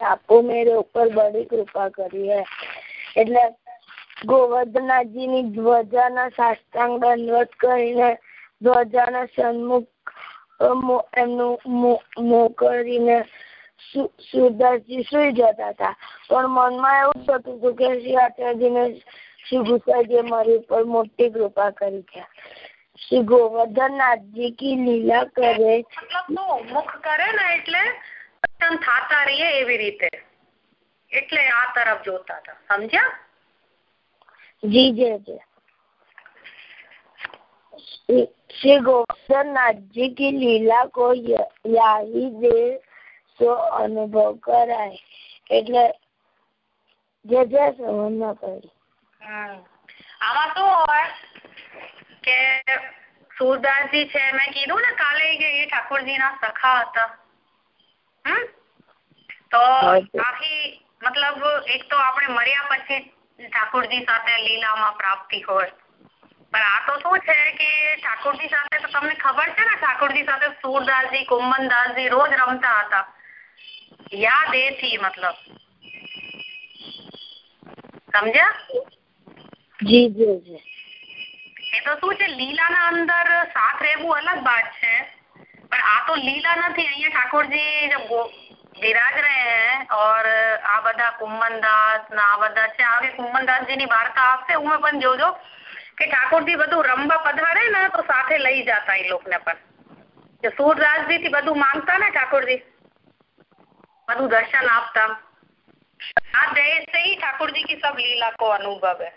આપો મેરે ઉપર બડી કૃપા કરી હે. એટલે ગોવર્ધનનાથજીની ધ્વજાના સાષ્ટાંગ દંડવત કરીને ધ્વજાના સન્મુખ એમનું મોં કરીને સુરદાસજી સુઈ જતા હતા. પણ મનમાં એવું થતું હતું કે શ્રી આચાર્યજીને શ્રી ગુસાઈજી મારી ઉપર મોટી કૃપા કરી છે. શ્રી ગોવર્ધનનાથજી કી લીલા કરે મુખ કરે ને એટલે થાતા રહીએ એવી રીતે એટલે આ તરફ જોતા હતા સમજ્યા જી જે જે श्री गोवर्धन नाथ जी की लीला को याही दे સો અનુભવ કરાય એટલે જે જે સમજ ના પડી આમાં શું હોય કે સુરદાસજી છે મેં કીધું ને કાલે કે એ ઠાકોરજી ના સખા હતા હમ તો આખી મતલબ એક તો આપણે મર્યા પછી ઠાકોરજી સાથે લીલામાં પ્રાપ્તિ હોય. પણ આ તો શું છે કે ઠાકોરજી સાથે તો તમને ખબર છે ને ઠાકોરજી સાથે સુરદાસજી કુંમનદાસજી રોજ રમતા હતા. યાદ એ થી મતલબ. સમજ્યા? જી જી જી. એ તો શું છે લીલાના અંદર સાથ રહેવું અલગ વાત છે. पर आ तो लीला ठाकुर जी जब विराज रहे हैं और आ बदा कुमन दास ना बदा अच्छा, आगे कुमन दास जी वार्ता आपसे हूँ जो, जो कि ठाकुर जी बधु रंबा पधारे ना तो साथ लई जाता है लोग ने पर सूरदास जी थी बधु माँगता ना ठाकुर जी? बधु दर्शन आपता। आज से ही ठाकुर जी की सब लीला को अनुभव है।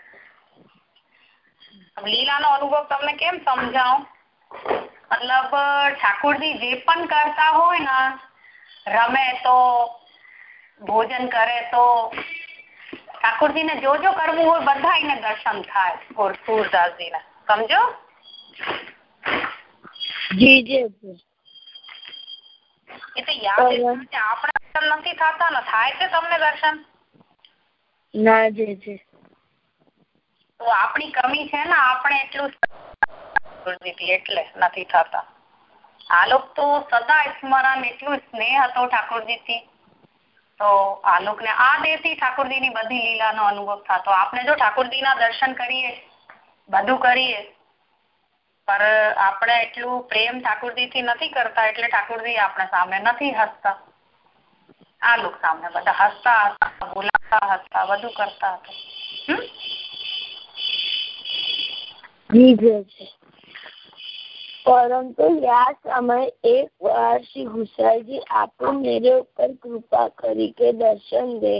अब लीला ना अनुभव तब केम समझाऊ? મતલબ ઠાકોરજી જે પણ કરતા હોય ને રમે તો ભોજન કરે તો ઠાકોરજી ને જો જો કરવું હોય બધા એને દર્શન થાય સુરદાસજી ને સમજો? જી જી એ તો યાદ આપણા નથી થતા ને થાય છે તમને દર્શન? ના જી જી. તો આપણી કમી છે ને આપણે એટલું એટલે નથી થતા. આ તો સદા સ્મરણ એટલું સ્નેહ હતો ઠાકોરજી તો આ લોકોને આ દેહથી ઠાકોરજી ની બધી લીલા નો અનુભવ થતો. આપણે જો ઠાકોરજી ના દર્શન કરીએ, બધું કરીએ, પર આપણે એટલું પ્રેમ ઠાકોરજી થી નથી કરતા એટલે ઠાકોરજી આપણે સામે નથી હસતા. આ સામે બધા હસતા હતા બોલાતા હતા બધું કરતા હતા. જી. પરંતુ યા સમયે એક વાર શ્રી ગુસાઈજી આપો ઉપર કૃપા કરી કે દર્શન દે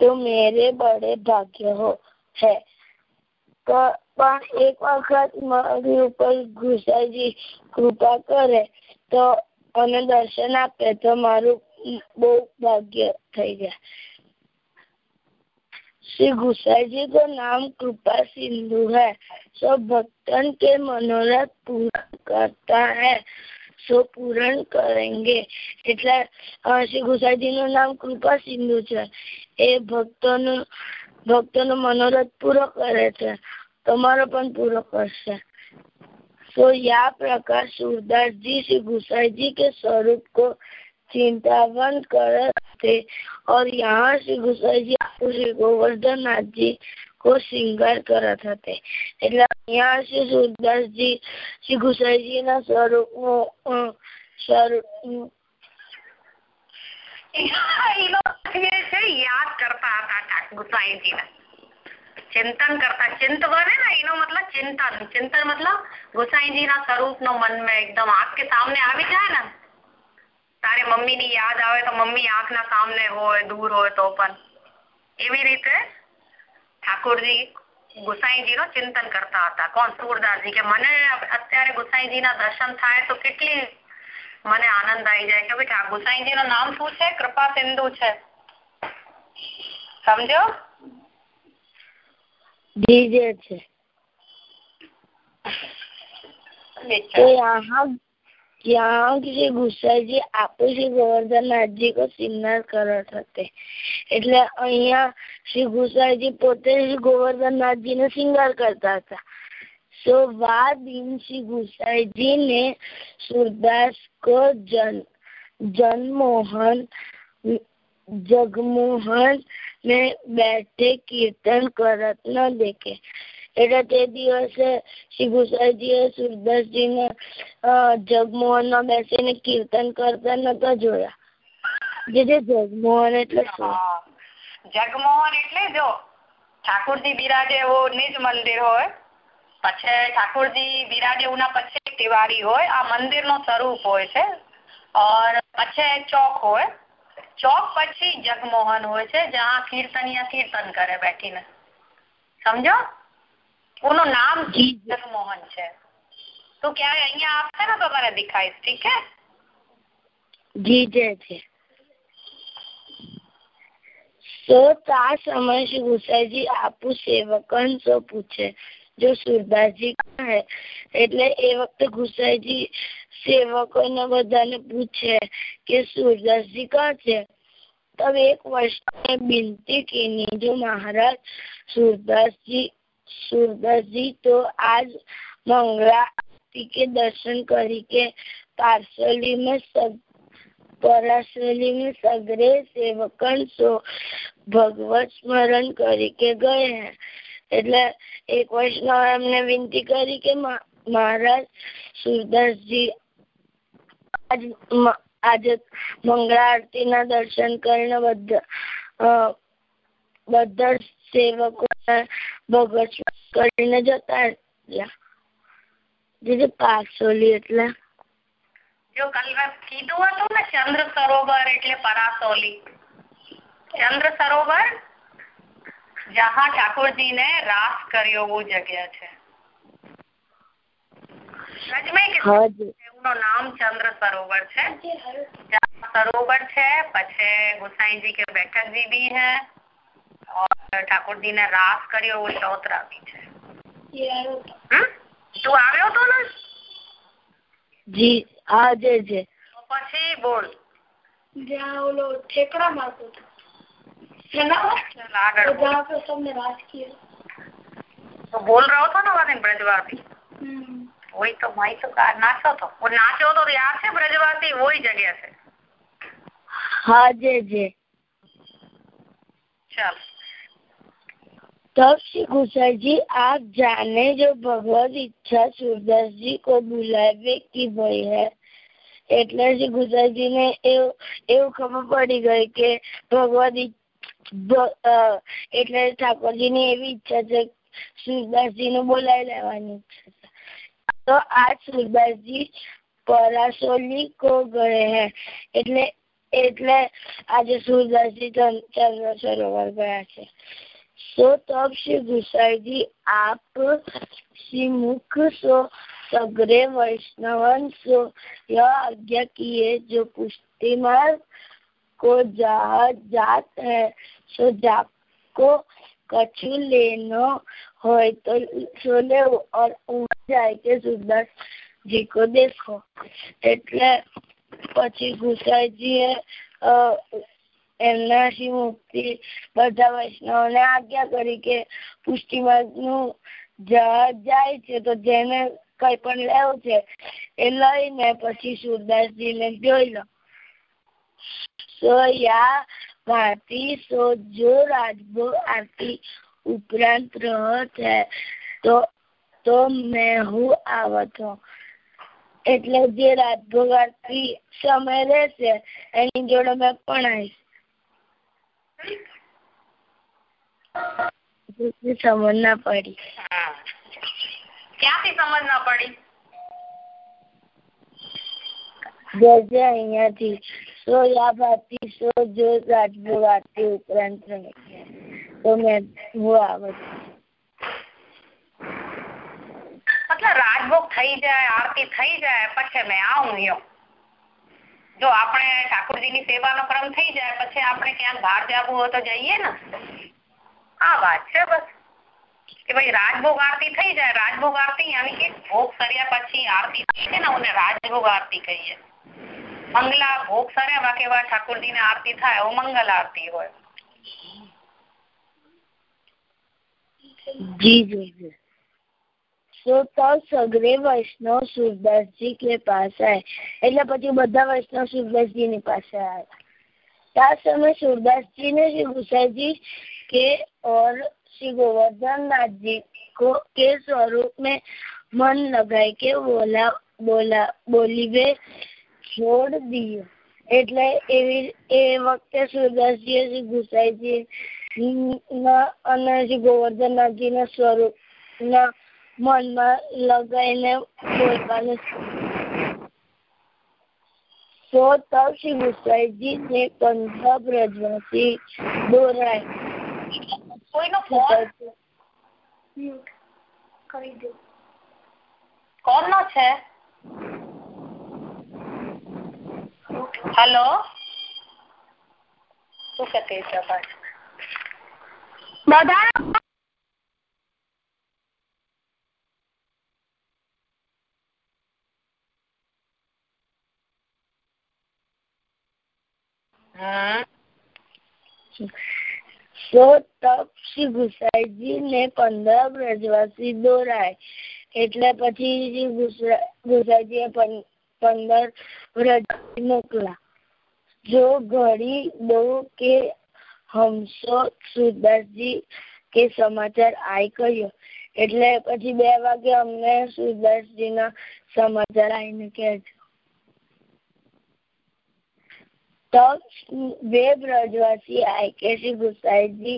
તો મેરે બડે ભાગ્ય હો છે પણ એક વખત મારી ઉપર ગુસાઈજી કૃપા કરે તો અને દર્શન આપે તો મારું બહુ ભાગ્ય થઈ જાય. श्री गुसाई जी का नाम कृपा सिंधु है सब भक्तन के मनोरथ पूरा करता है सो પૂરણ કરેંગે એટલે શ્રી ગુસાઈજી નું નામ કૃપા સિંધુ છે એ ભક્તોનું ભક્તોનો મનોરથ પૂરો કરે છે તમારો પણ પૂરો કરશે तो या प्रकार सूरदास जी श्री गुसाई जी के स्वरूप को चिंतावन करते और यहाँ श्री गुसाई जी श्री गोवर्धन नाथ जी को श्रृंगार करत હતે એટલે અહીંયા શ્રી સુરદાસજી શ્રી ગુસાઈજી ના સ્વરૂપ નું સ્વરૂપ યાદ કરતા હતા ગુસાઈજી ને ચિંતન કરતા ચિંતવન है ना એનો મતલબ ચિંતન ચિંતન મતલબ ગુસાઈજી ના સ્વરૂપ નો મન में एकदम आंख के सामने આવી જાય ને તારે મમ્મી ની યાદ આવે તો મમ્મી આંખના સામને હોય દૂર હોય તો પણ. એવી રીતે ઠાકોરજી ગુસાઈજી નો ચિંતન કરતા હતા. કોણ? સુરદાસજી કે મને અત્યારે ગુસાઈજી ના દર્શન થાય તો કેટલી મને આનંદ આવી જાય. કે ભાઈ ગુસાઈજી નું નામ શું છે? કૃપા સિંધુ છે. સમજો? છે. यहाँ જે ગુસાઈ આપે છે ગોવર્ધનનાથજી કો સિમનાર કરટ હતે. એટલે અહીંયા શ્રી ગુસાઈજી પોતે શ્રી ગોવર્ધનનાથજીનો શિંગાર કરતા હતા. સો વા દિન શ્રી ગુસાઈજીને સુરદાસ કો જન, જનમોહન, જગમોહન ને બેઠે કીર્તન કરત ન દેખે. એટલે તે દિવસે શ્રી ગુસાઈજીએ સુરદાસજીને જગમોહનમાં બેસીને કીર્તન કરતા નતા જોયા. જે જે જગમોહન એટલે શું? જગમોહન એટલે જો, ઠાકોરજી બિરાજે એવો નિજ મંદિર હોય, પછી ઠાકોરજી બિરાજે ઉના પછી તિવારી હોય, આ મંદિર નો સ્વરૂપ હોય છે. ઓર પછી ચોક હોય. ચોક પછી જગમોહન હોય છે, જ્યાં કીર્તનિયા કીર્તન કરે બેઠીને. સમજો? ઓનું નામ જગમોહન છે તું ક્યારે અહીંયા આવશે ને તો તને દેખાઈશ ઠીક છે જી જય છે સો તા સમય શ્રી ગુસાઈજી આપુ સેવકન સો પૂછે જો સુરદાસજી કહે એટલે એ વખતે ગુસાઈજી સેવકોને બધાને પૂછે કે सूरदासजी कहाँ છે तब एक वर्ष में विनती की जो महाराज સુરદાસજી તો આજ મંગળા આરતી કે દર્શન કરી કે પાર્સલીમાં પરાસલીમાં સગરે સેવકન સો ભગવત સ્મરણ કરી કે ગયા એટલે એક વૈષ્ણવ એમને વિનંતી કરી કે મહારાજ સુરદાસજી આજ આજે મંગળા આરતીના દર્શન કરીને બધા બધા સેવકો બગડ કરીને જતા રહ્યા. દીદી પાસોલી એટલે. જો કલવે કીધું હતું ને ચંદ્ર સરોવર એટલે પરાસોલી. ચંદ્ર સરોવર જહા ઠાકોરજી ને રાસ કર્યો એવું જગ્યા છે. એમનું નામ ચંદ્ર સરોવર છે. સરોવર છે પછી ગુસાઈજી કે બેઠકજી બી હૈ. ઠાકોરજી ને રાસ કર્યો એવું સ્તોત્રાવી છે. તું. આવ્યો તો ને? જી હા જે જે. પછી બોલ. જ્યાં ઓલો રહ્યો હતો ને બ્રજવાતી વોય તો માય તો કાર નાચો તો ઓ નાચ્યો તો યાદ છે બ્રજવાતી વોય જગ્યા છે. હા જે જે. ચાલ. तब श्री गुसाई जी आप जाने जो भगवत इच्छा सूरदास जी को बुलावे की भय है એટલે શ્રી ગુસાઈજી ને એવું એવું ખબર પડી ગઈ કે ભગવત એટલે ઠાકોરજી ની એવી ઈચ્છા છે સુરદાસજી નું બોલાવી લેવાની ઈચ્છા છે તો આજ સુરદાસજી પરાસોલી કો ગયે હે એટલે એટલે આજે સુરદાસજી ચંદ્ર સરોવર ગયા છે सो तब श्री गुसाई जी आप श्री मुख सो सगरे वैष्णवन सो यह आज्ञा किए जो पुष्टि मार्ग को जा जात है सो जाको कछु लेनो હોય તો સો લેવો और જાય કે સુરદાસ જી કો દેખો એટલે પછી ગુસાઈજીએ એમના શ્રી મુક્તિ. બધા વૈષ્ણવને આજ્ઞા કરી કે પુષ્ટિ નું જહાજ જાય છે તો જેને કઈ પણ લેવું છે એ લઈને પછી સુરદાસજી ને જોઈ લો. સોયા ભારતી સો જો રાજભોગ આરતી ઉપરાંત રહત હે તો તો મેં હું આવત હું એટલે જે રાજભોગ આરતી સમય રહેશે એની જોડે મેં પણ આવીશ. સમજ ના પડી. ક્યાંથી સમજ ના પડી? જજે અહીંયાથી સો યા સો જો રાજભોગ આરતી ઉપરાંત તો મેં હું આવત એટલે રાજભોગ થઈ જાય આરતી થઈ જાય પછી મેં આવું યો જો આપણે ઠાકોરજીની સેવાનો ક્રમ થઈ જાય, પછી આપણે ક્યાંક બહાર જવું હોય તો જઈએ ને? આ વાત છે બસ. કે ભાઈ રાજભોગ આરતી થઈ જાય, રાજભોગ આરતી યાની કે ભોગ સર્યા પછી આરતી થઈ છે ને ઓને રાજભોગ આરતી કહીએ. મંગલા ભોગ સર્યા બાકી વાર ઠાકોરજીને આરતી થાય, એવું મંગલ આરતી હોય. जी जी जी तो तब सगरे वैष्णव सूरदास जी के पास आए એટલે પછી બધા વૈષ્ણવ સુરદાસજી ની પાસે આવ્યા सात समय सूरदास जी ने श्री गुसाई जी के और श्री गोवर्धन नाथ जी को के स्वरूप में मन लगाई के बोला બોલા બોલી બે છોડ દીયો એટલે એવી એ વખતે સુરદાસજીએ શ્રી ગુસાઈજી અને શ્રી ગોવર્ધનનાથજીના સ્વરૂપના મનમાં લગાઈને બોલવાનું તો તબ શ્રી ગુસાઈજી ને કંઠા બ્રજવાસી દોરાય. કોઈનો ફોન? મ્યુટ કરી દો. કોનો છે? હેલો? શું કે તે છે પાછું સો તપ શ્રી ગુસાઈજી ને પંદર બ્રજવાસી દોરાય. એટલે પછી ગુસાઈજીએ પંદર બ્રજવાસી મોકલા. જો ઘડી દો કે હમસો સુરદાસજી કે સમાચાર આઈ કહ્યો એટલે પછી બે વાગે અમને સુરદાસજીના સમાચાર આવીને કહેજો तब वे ब्रजवासी आए के श्री गुसाई जी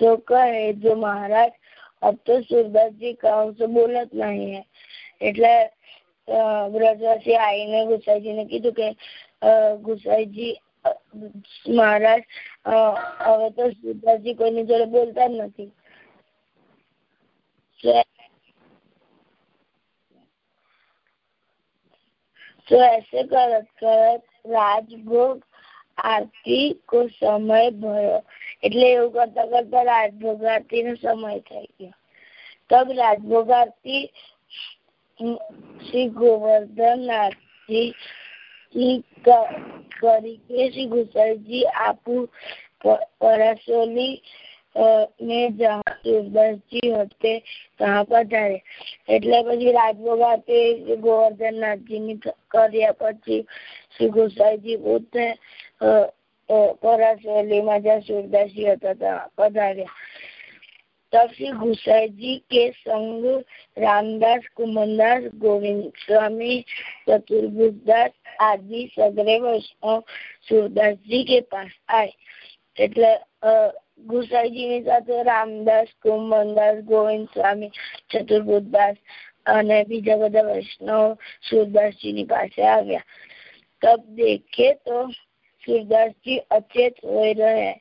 तो कहे जो महाराज अब तो सूरदास जी गाँव से बोलत नहीं है એટલે અ, બ્રજવાસી આવીને ગુસાઈજીને કીધું કે અ, ગુસાઈજી અ, મહારાજ અ, હવે તો સુરદાસજી કોઈની જોડે બોલતા જ નથી તો तो ऐसे करत करत રાજભોગ આરતી કો સમય ભયો. એટલે એવું કરતા કરતા રાત ભોગારતી નો સમય થઈ ગયો. તબ રાત ભોગારતી શ્રી ગોવર્ધનનાથજી કરી શ્રી ગુસલજી આપુ પરસોલી હતે એટલે પછી રાજભોગાતે ગોવર્ધનનાથજીની કર્યા પછી શ્રી ગોસાઈજી પોતે પરાસવલીમાં જ્યાં સૂરદાસજી હતા પધાર્યા. તપસી ગુસાઈજી કે સંગ રામદાસ, કુમનદાસ, ગોવિંદ સ્વામી, ચતુર્ભુજદાસ આદિ સગરે વૈષ્ણવ કે પાસ આય. એટલે ગુસાઈજીની સાથે રામદાસ, કુમનદાસ, ગોવિંદ સ્વામી, ચતુર્ભુજદાસ અને બીજા બધા વૈષ્ણવ સુરદાસજી ની પાસે આવ્યા. તપ દેખે તો सूरदास जी अचेत हो रहे हैं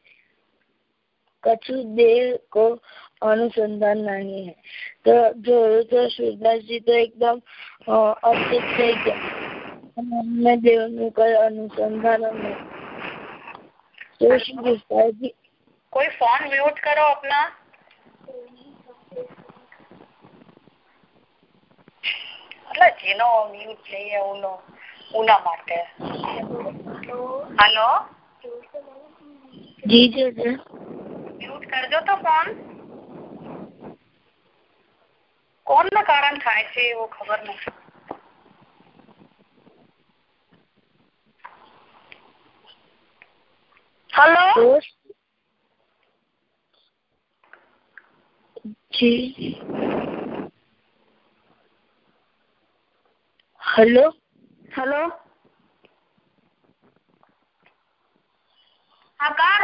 कछु देर को अनुसंधान नहीं है तो જોયું તો સુરદાસજી તો એકદમ અ, અચેત થઈ ગયા અને એમને દેવનું કઈ અનુસંધાન જ નહીં તો શ્રી ગુસાઈજી કોઈ ફોન મ્યુટ કરો अपना એટલે જેનો મ્યુટ લઈએ ઉનો ઉના માટે હેલો જી જી મ્યુટ કરજો તો ફોન કોણના કારણ થાય છે એવું ખબર નથી. હેલો? જી. હલો? હેલો હા કાર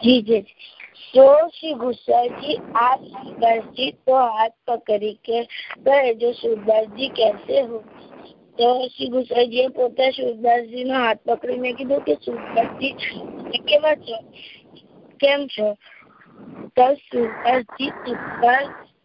जी जी तो श्री गुस्सा जी आप सूरदास जी तो हाथ पकड़ी के गए जो सूरदास जी कैसे हो તો શ્રી ગુસાઈજીએ પોતે સુરદાસજીનો હાથ પકડીને કીધું કે સુરદાસજી તમે કેવા છો કેમ છો તો સુરદાસજી તત્કાલ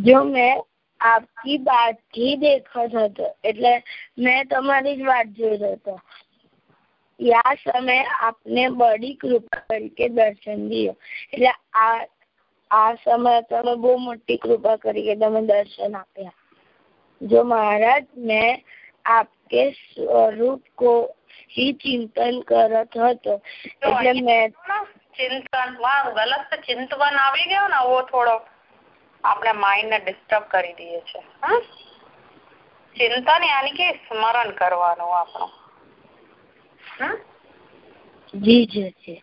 जो मैं આપકી બાત ही દેખત હતો એટલે મેં તમારી જ વાત જોઈ હતો યા સમય આપને બડી કૃપા તરીકે દર્શન દિયો એટલે આ આ સમય તમે બહુ મોટી કૃપા કરી કે તમે દર્શન આપ્યા જો મહારાજ મેં આપકે સ્વરૂપ કો ही ચિંતન કરત હતો. એટલે મેં ચિંતનમાં ગલત ચિંતવન આવી ગયો ને આવો થોડો. આપણે માઇન્ડ ને ડિસ્ટર્બ કરી દઈએ છે ચિંતન યાની કે સ્મરણ કરવાનું આપણું. જી જી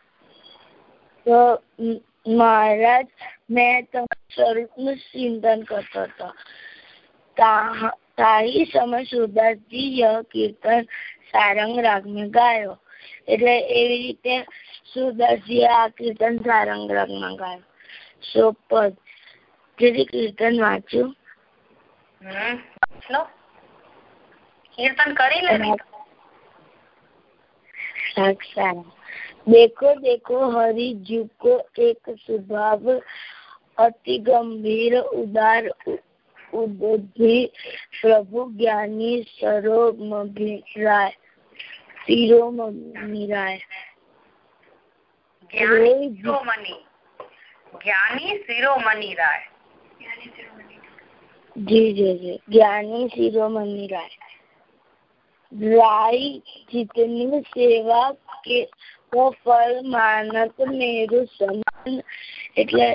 તો મહારાજ મેં તમારા સ્વરૂપનું ચિંતન કરતો હતો. તાહી સમય સુરદાસજી યહ કીર્તન સારંગ રાગ ને ગાયો. એટલે એવી રીતે સુરદાસજીએ આ કીર્તન સારંગ રાગમાં ગાયું. સોપદ જેથી કીર્તન વાંચ્યું? કીર્તન કરી લે દેખો દેખો હરી જુકો એક સુભાવ અતિ ગંભીર ઉદાર ઉદ્ધિ પ્રભુ જ્ઞાની સરોગ મભિરાય શિરોમણિરાય જ્ઞાની શિરોમણિ જ્ઞાની શિરોમણિરાય જી જી જી જ્ઞાની શિરોમણિરાય राय जितनी એટલે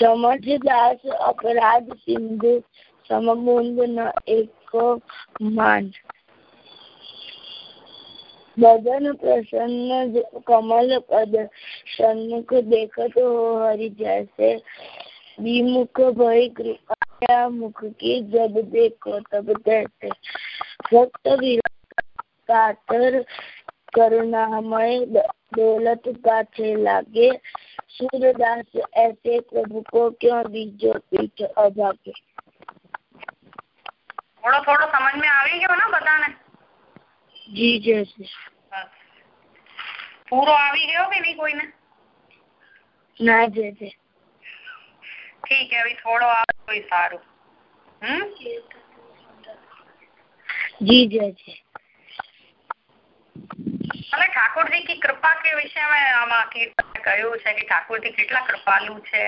સમજદાસ અપરાધ સિંધુ સમબુંદ ના એક को मान बदन प्रसन्न कमल पद सन्मुख देखत हो हरि, जैसे विमुख भय कृपया मुख की जब देखो तब तैसे भक्त कातर करुणामय दौलत पाछे लागे। सूर्यदास ऐसे प्रभु को क्यों बीजो पीठ अभागे? થોડો થોડો સમજ में આવી ગયો ને બધાને જી જશે પૂરો આવી ગયો કે નહીં કોઈને ના જશે ઠીક है अभी થોડો આવે તો સારું હમ जी जैसे અને ઠાકોરજી की कृपा के विषय में આમાં કીર્તન કહ્યું છે કે ઠાકોરજી કેટલા કૃપાલુ છે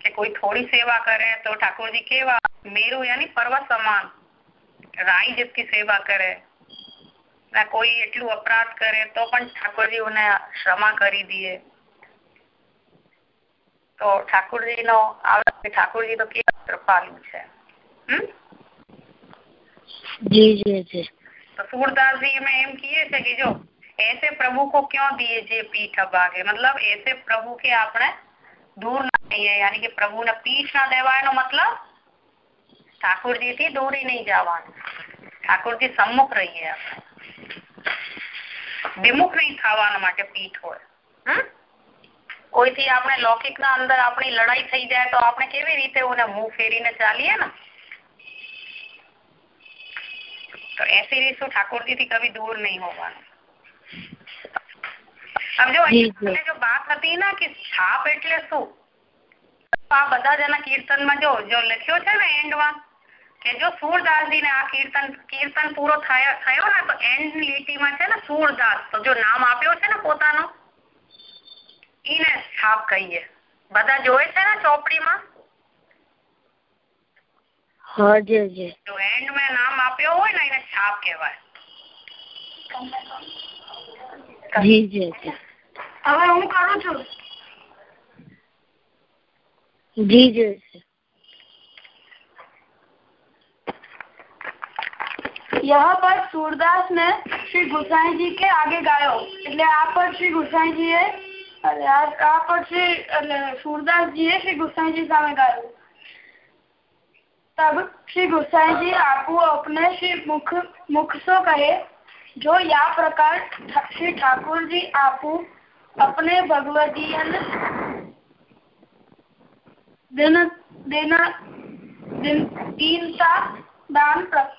કે કોઈ થોડી સેવા કરે તો ઠાકોરજી કેવા મેરુ યાની પર્વત સમાન રાઈ જેટલી સેવા કરે ના કોઈ એટલું અપરાધ કરે તો પણ ઠાકોરજી એને ક્ષમા કરી દે તો ઠાકોરજી નો આવે ઠાકોરજી તો કેવા કૃપાલુ છે હમ जी जैसे तो सूरदास जी में एम किए थे कि जो ऐसे प्रभु को क्यों दिए जे पीठ अभागे मतलब ऐसे प्रभु के આપણે દૂર ના રહીએ યાની કે પ્રભુને પીઠ ના દેવાયનો મતલબ ઠાકોરજી ठाकुर जी थी दौरी नहीं जावा ठाकुर जी सम्मुख रही है। विमुख नहीं खावा पीठ हो हम्म? कोई थी आपने लौकिक ना अंदर अपनी लड़ाई थी जाए तो अपने के मुँह फेरी ने चालिए ना? तो ऐसी रीसू ठाकुर जी थी कभी दूर नहीं होगा समझो अभी जो बात थी ना कि छाप एट तो आ बदा जना कीर्तन में जो जो लिखो एंड में કે જો સૂરદાસજી ને આ કીર્તન કીર્તન પૂરો થયો ને તો એન્ડ લીટીમાં છે ને સુરદાસ તો જો નામ આપ્યો છે ને પોતાનો એને છાપ કહીએ. બધા જોયે છે ને ચોપડીમાં? હા જી જી. જો એન્ડમાં નામ આપ્યો હોય ને એને છાપ કહેવાય. જી જી હવે હું કરું છું? જી જી. यह पद सूरदास ने श्री गोसाई जी के आगे गायो એટલે આ પદ શ્રી ગોસાઈજી એ અરે આ પદ શ્રી એટલે સૂરદાસજી એ શ્રી ગોસાઈજી तब श्री गोसाई जी आपू अपने श्री मुख मुख सो कहे जो या प्रकार श्री ठाकुर जी आपू अपने भगवदीयन देना देना दिन, दीनता दान प्रक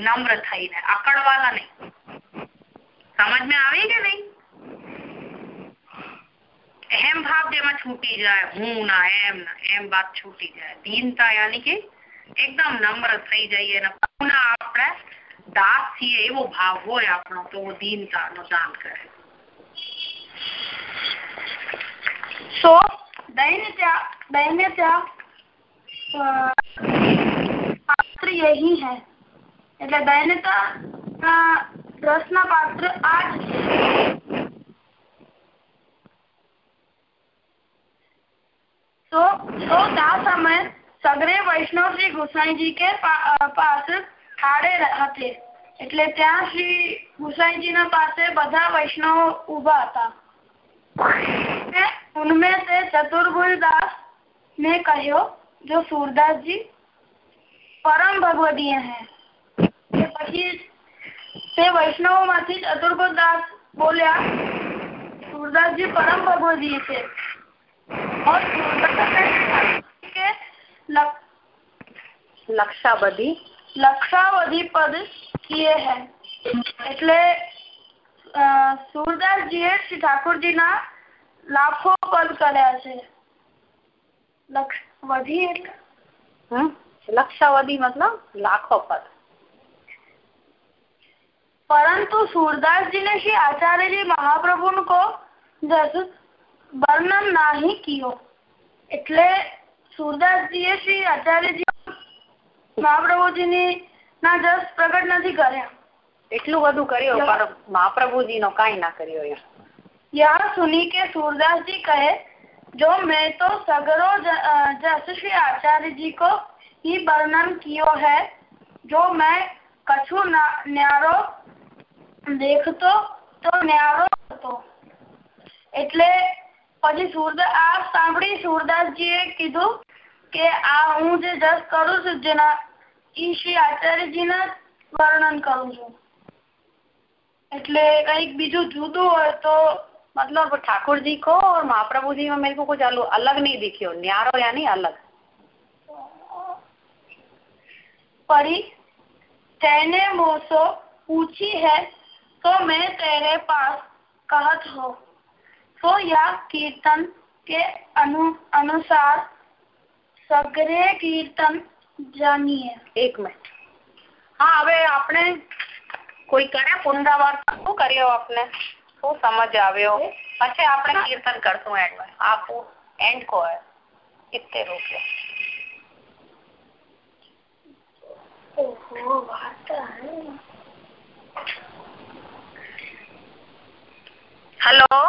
नम्र થઈને અકડવાલા નહીં સમજ में આવી કે નહીં અહેમ ભાવ જેમાં છૂટી જાય હું ના એમ ના એમ વાત છૂટી જાય દીનતા યાની કે એકદમ નમ્ર થઈ જઈએ અને પૂર્ણ આપણે દાસ છીએ એવો ભાવ હોય આપણો તો દીનતા નો દાન કરે સો દૈન્યતા દૈન્યતા અ, પાત્ર યહી હૈ એટલે દૈન્યતા ના રસના પાત્ર આ જ છે તો તો આ સમય સગરે વૈષ્ણવ શ્રી ગુસાઈજી કે પા- અ, પાસ ખાડે હતી એટલે ત્યાં શ્રી ગુસાઈજીના પાસે બધા વૈષ્ણવ ઉભા હતા ने उनमें से चतुर्भुज दास ने कहो जो सूरदास जी પરમ ભગવદીય હે કે પછી તે વૈષ્ણવમાંથી જ અતુર્ગોદાસ બોલ્યા સુરદાસજી પરમ ભગવદીય છે. લક્ષાબધી લક્ષાવધિ. પદ કિએ હે. એટલે સુરદાસજી એ શ્રી ઠાકોરજી ના લાખો પદ કર્યા છે. લક્ષ વધી એટલે? લક્ષાવધિ મતલબ લાખો પદ. परंतु सूरदास जी ने श्री आचार्य जी महाप्रभु को जस वर्णन नहीं कियो એટલે સુરદાસજીએ શ્રી આચાર્યજી મહાપ્રભુજીની ના જસ પ્રગટ નથી કર્યા એટલું બધું કર્યું પણ મહાપ્રભુજી નો કાંઈ ના કર્યો એમ यह सुनी के सूरदास जी कहे जो मैं तो सगरो ज- अ, जस श्री आचार्य जी को ही वर्णन कियो है जो मैं कछु ना- न्यारो देखतो તો ન્યારો હતો એટલે પછી સુરદાસ આ સાંભળી સુરદાસજીએ કીધું કે આ હું જે જસ કરું છું જેના ઈ શ્રી આચાર્યજીના જ વર્ણન કરું છું એટલે કઈક બીજું જુદું હોય તો मतलब ठाकुर जी को और महाप्रभु जी में मेरे को कुछ अलो- अलग नहीं दिखियो न्यारो यानी अलग परी तेने मोसो पूछी है तो मैं तेरे पास कहत हो तो यह कीर्तन के अनु अनुसार सगरे कीर्तन जानिए એક મિનિટ હા હવે આપણે કોઈ કરે પુનરાવર્તન શું કર્યો આપણે શું સમજ આવ્યો પછી આપણે કીર્તન કરશું એન્ડમાં આ એન્ડ કો હે કિતને રૂપિયા ओहो वार्ता है હલો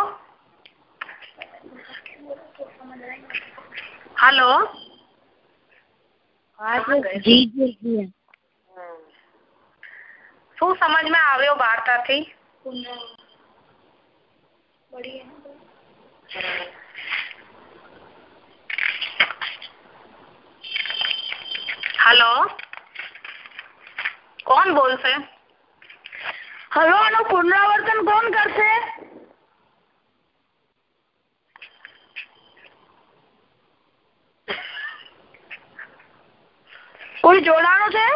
હલો શું સમજમાં આવ્યો વાર્તા થી હલો કોણ બોલશે? હલો આનું પુનરાવર્તન કોણ કરશે? કોઈ જોડાણું છે?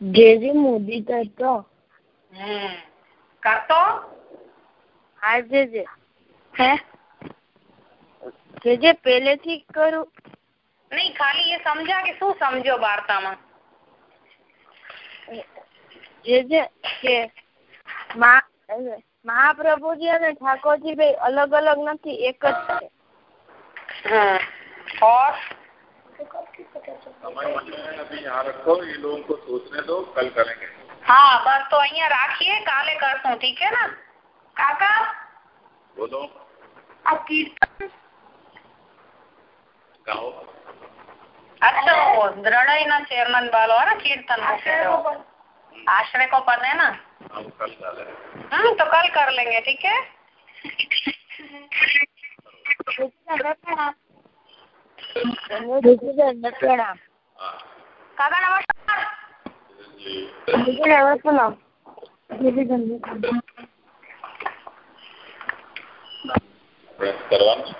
જેજી મોદી કરતો. કરતો? હા જેજે હે? જેજે પહેલેથી કરું. નહીં ખાલી એ સમજા કે શું સમજો વાર્તામાં? જેજે કે મહાપ્રભુજી અને ઠાકોરજી ભાઈ અલગ અલગ નથી એક જ છે. हाँ बस तो अहिया राखिए काले करसू ठीक है ना काका बोलो अब कीर्तन अच्छा वो दृढ़ ना चेयरमैन बालो है ना कीर्तन आश्रय को पद है ना हम कल कर तो कल कर लेंगे ठीक है પ્રણામ કાકા નમસ્કાર જી ગુરુજીને પ્રણામ આપણે કરવાનું?